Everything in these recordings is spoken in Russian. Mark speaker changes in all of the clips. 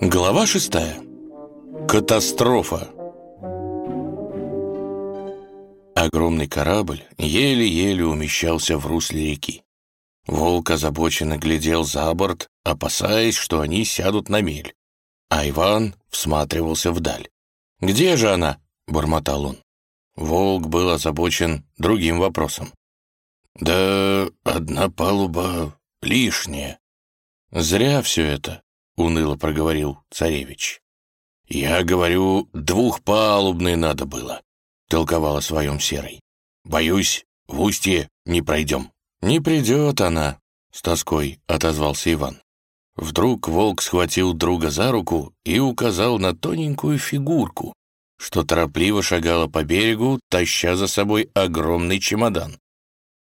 Speaker 1: Глава шестая. Катастрофа. Огромный корабль еле-еле умещался в русле реки. Волк озабоченно глядел за борт, опасаясь, что они сядут на мель. А Иван всматривался вдаль. «Где же она?» — бормотал он. Волк был озабочен другим вопросом. «Да одна палуба лишняя». «Зря все это», — уныло проговорил царевич. «Я говорю, двухпалубной надо было», — толковал о своем серый. «Боюсь, в устье не пройдем». «Не придет она», — с тоской отозвался Иван. Вдруг волк схватил друга за руку и указал на тоненькую фигурку, что торопливо шагала по берегу, таща за собой огромный чемодан.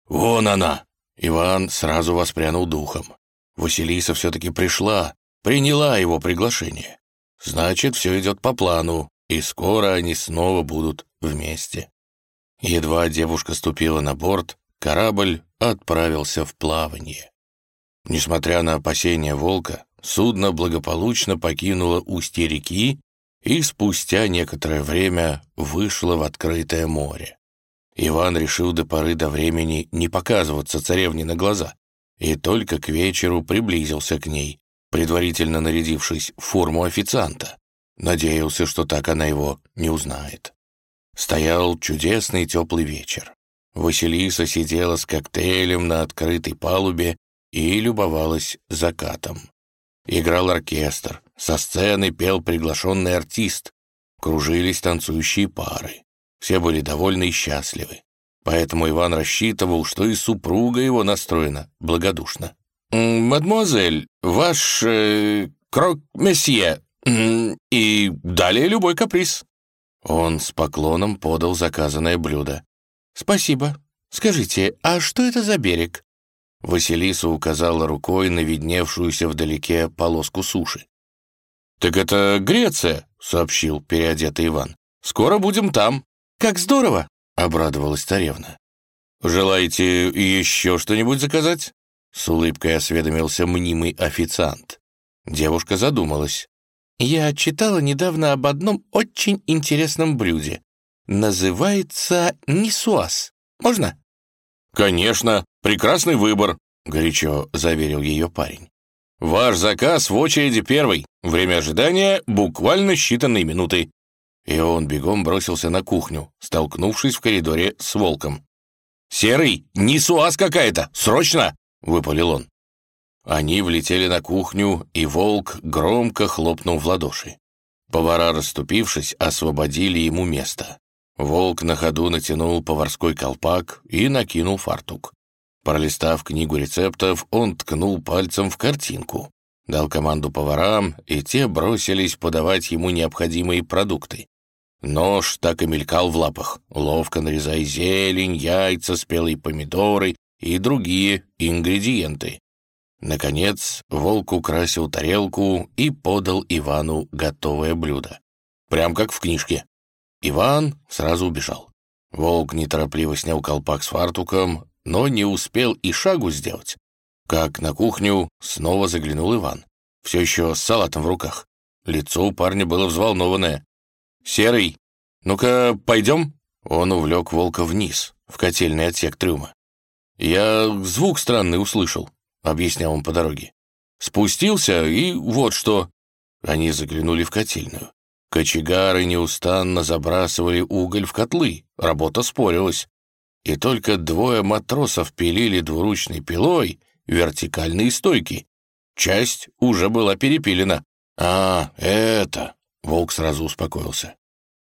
Speaker 1: «Вон она!» Иван сразу воспрянул духом. Василиса все-таки пришла, приняла его приглашение. Значит, все идет по плану, и скоро они снова будут вместе. Едва девушка ступила на борт, корабль отправился в плавание. Несмотря на опасения волка, судно благополучно покинуло устье реки и спустя некоторое время вышло в открытое море. Иван решил до поры до времени не показываться царевне на глаза, и только к вечеру приблизился к ней, предварительно нарядившись в форму официанта. Надеялся, что так она его не узнает. Стоял чудесный теплый вечер. Василиса сидела с коктейлем на открытой палубе и любовалась закатом. Играл оркестр, со сцены пел приглашенный артист, кружились танцующие пары. Все были довольны и счастливы. Поэтому Иван рассчитывал, что и супруга его настроена благодушно. «Мадемуазель, ваш э, крок-месье, и далее любой каприз». Он с поклоном подал заказанное блюдо. «Спасибо. Скажите, а что это за берег?» Василиса указала рукой на видневшуюся вдалеке полоску суши. «Так это Греция», — сообщил переодетый Иван. «Скоро будем там». «Как здорово!» — обрадовалась царевна. «Желаете еще что-нибудь заказать?» С улыбкой осведомился мнимый официант. Девушка задумалась. «Я читала недавно об одном очень интересном блюде. Называется нисуаз. Можно?» «Конечно, прекрасный выбор», — горячо заверил ее парень. «Ваш заказ в очереди первый. Время ожидания буквально считанные минуты. И он бегом бросился на кухню, столкнувшись в коридоре с волком. «Серый, не суаз какая-то! Срочно!» — выпалил он. Они влетели на кухню, и волк громко хлопнул в ладоши. Повара, расступившись, освободили ему место. Волк на ходу натянул поварской колпак и накинул фартук. Пролистав книгу рецептов, он ткнул пальцем в картинку, дал команду поварам, и те бросились подавать ему необходимые продукты. Нож так и мелькал в лапах, ловко нарезая зелень, яйца, спелые помидоры и другие ингредиенты. Наконец, волк украсил тарелку и подал Ивану готовое блюдо. Прям как в книжке. Иван сразу убежал. Волк неторопливо снял колпак с фартуком, но не успел и шагу сделать. Как на кухню снова заглянул Иван, все еще с салатом в руках. Лицо у парня было взволнованное. «Серый, ну-ка, пойдем?» Он увлек волка вниз, в котельный отсек трюма. «Я звук странный услышал», — объяснял он по дороге. «Спустился, и вот что». Они заглянули в котельную. Кочегары неустанно забрасывали уголь в котлы, работа спорилась. И только двое матросов пилили двуручной пилой вертикальные стойки. Часть уже была перепилена. «А, это...» Волк сразу успокоился.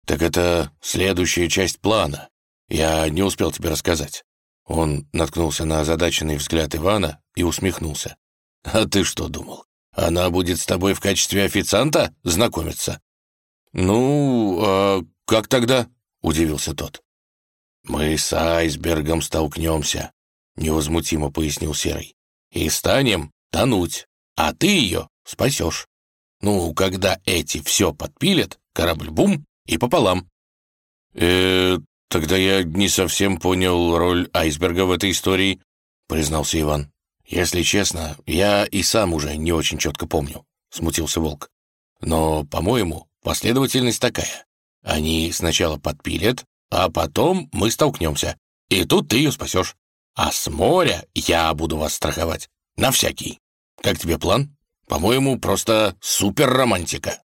Speaker 1: «Так это следующая часть плана. Я не успел тебе рассказать». Он наткнулся на озадаченный взгляд Ивана и усмехнулся. «А ты что думал? Она будет с тобой в качестве официанта знакомиться?» «Ну, а как тогда?» — удивился тот. «Мы с айсбергом столкнемся», — невозмутимо пояснил Серый. «И станем тонуть, а ты ее спасешь». Ну, когда эти все подпилят, корабль бум и пополам. э тогда я не совсем понял роль айсберга в этой истории», — признался Иван. «Если честно, я и сам уже не очень четко помню», — смутился Волк. Но, по-моему, последовательность такая. Они сначала подпилят, а потом мы столкнемся. И тут ты ее спасешь. А с моря я буду вас страховать. На всякий. Как тебе план? По-моему, просто супер-романтика.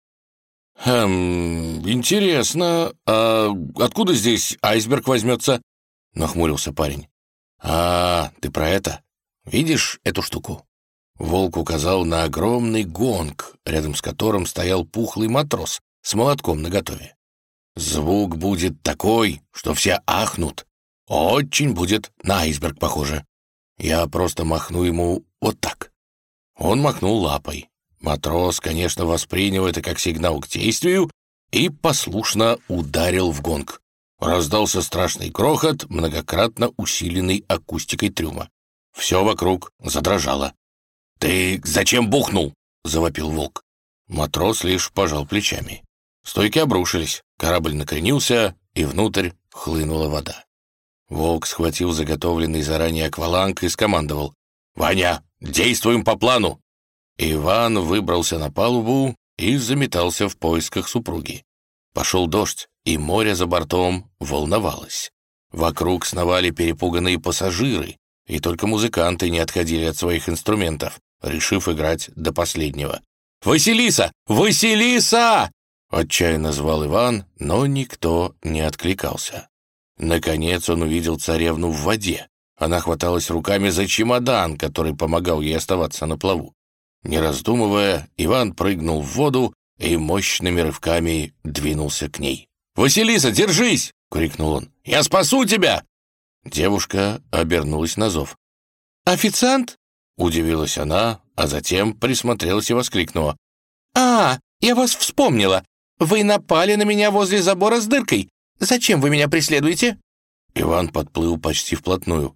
Speaker 1: «Хм, интересно, а откуда здесь айсберг возьмется?» — нахмурился парень. «А, ты про это? Видишь эту штуку?» Волк указал на огромный гонг, рядом с которым стоял пухлый матрос с молотком наготове. «Звук будет такой, что все ахнут. Очень будет на айсберг похоже. Я просто махну ему вот так». Он махнул лапой. Матрос, конечно, воспринял это как сигнал к действию и послушно ударил в гонг. Раздался страшный грохот, многократно усиленный акустикой трюма. Все вокруг задрожало. «Ты зачем бухнул?» — завопил волк. Матрос лишь пожал плечами. Стойки обрушились, корабль накренился, и внутрь хлынула вода. Волк схватил заготовленный заранее акваланг и скомандовал. «Ваня, действуем по плану!» Иван выбрался на палубу и заметался в поисках супруги. Пошел дождь, и море за бортом волновалось. Вокруг сновали перепуганные пассажиры, и только музыканты не отходили от своих инструментов, решив играть до последнего. «Василиса! Василиса!» Отчаянно звал Иван, но никто не откликался. Наконец он увидел царевну в воде. Она хваталась руками за чемодан, который помогал ей оставаться на плаву. Не раздумывая, Иван прыгнул в воду и мощными рывками двинулся к ней. «Василиса, держись!» — крикнул он. «Я спасу тебя!» Девушка обернулась на зов. «Официант?» — удивилась она, а затем присмотрелась и воскликнула. «А, я вас вспомнила! Вы напали на меня возле забора с дыркой! Зачем вы меня преследуете?» Иван подплыл почти вплотную.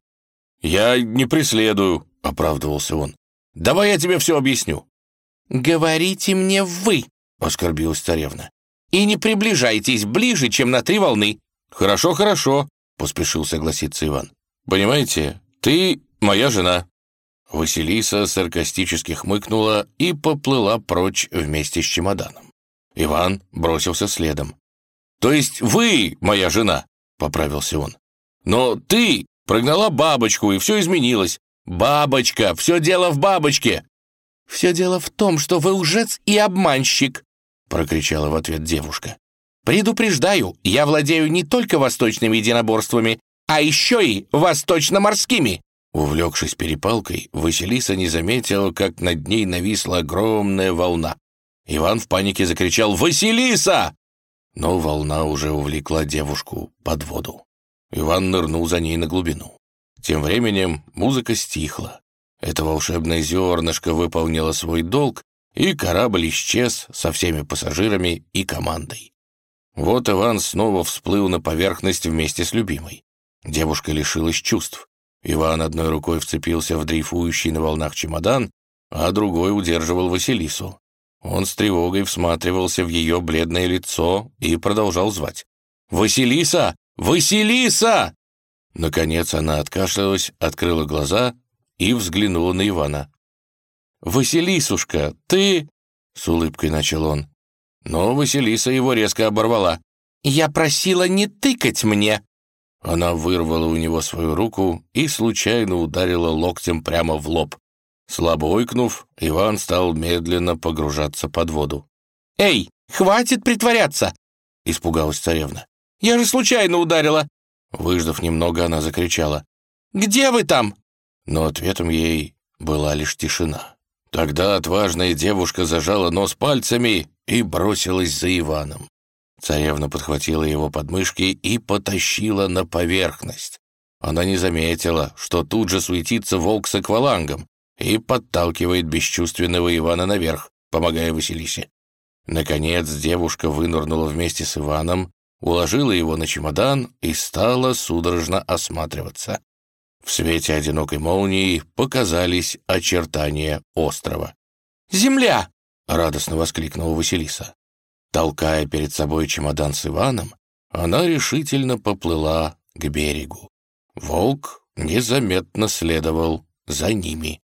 Speaker 1: «Я не преследую», — оправдывался он. Давай я тебе все объясню». «Говорите мне вы», — оскорбилась царевна. «И не приближайтесь ближе, чем на три волны». «Хорошо, хорошо», — поспешил согласиться Иван. «Понимаете, ты моя жена». Василиса саркастически хмыкнула и поплыла прочь вместе с чемоданом. Иван бросился следом. «То есть вы моя жена?» — поправился он. «Но ты прогнала бабочку, и все изменилось. «Бабочка! Все дело в бабочке!» «Все дело в том, что вы лжец и обманщик!» — прокричала в ответ девушка. «Предупреждаю, я владею не только восточными единоборствами, а еще и восточно-морскими!» Увлекшись перепалкой, Василиса не заметила, как над ней нависла огромная волна. Иван в панике закричал «Василиса!» Но волна уже увлекла девушку под воду. Иван нырнул за ней на глубину. Тем временем музыка стихла. Это волшебное зернышко выполнило свой долг, и корабль исчез со всеми пассажирами и командой. Вот Иван снова всплыл на поверхность вместе с любимой. Девушка лишилась чувств. Иван одной рукой вцепился в дрейфующий на волнах чемодан, а другой удерживал Василису. Он с тревогой всматривался в ее бледное лицо и продолжал звать. «Василиса! Василиса!» Наконец она откашлялась, открыла глаза и взглянула на Ивана. «Василисушка, ты...» — с улыбкой начал он. Но Василиса его резко оборвала. «Я просила не тыкать мне!» Она вырвала у него свою руку и случайно ударила локтем прямо в лоб. Слабо ойкнув, Иван стал медленно погружаться под воду. «Эй, хватит притворяться!» — испугалась царевна. «Я же случайно ударила!» Выждав немного, она закричала. «Где вы там?» Но ответом ей была лишь тишина. Тогда отважная девушка зажала нос пальцами и бросилась за Иваном. Царевна подхватила его подмышки и потащила на поверхность. Она не заметила, что тут же суетится волк с аквалангом и подталкивает бесчувственного Ивана наверх, помогая Василисе. Наконец девушка вынырнула вместе с Иваном уложила его на чемодан и стала судорожно осматриваться. В свете одинокой молнии показались очертания острова. «Земля!» — радостно воскликнула Василиса. Толкая перед собой чемодан с Иваном, она решительно поплыла к берегу. Волк незаметно следовал за ними.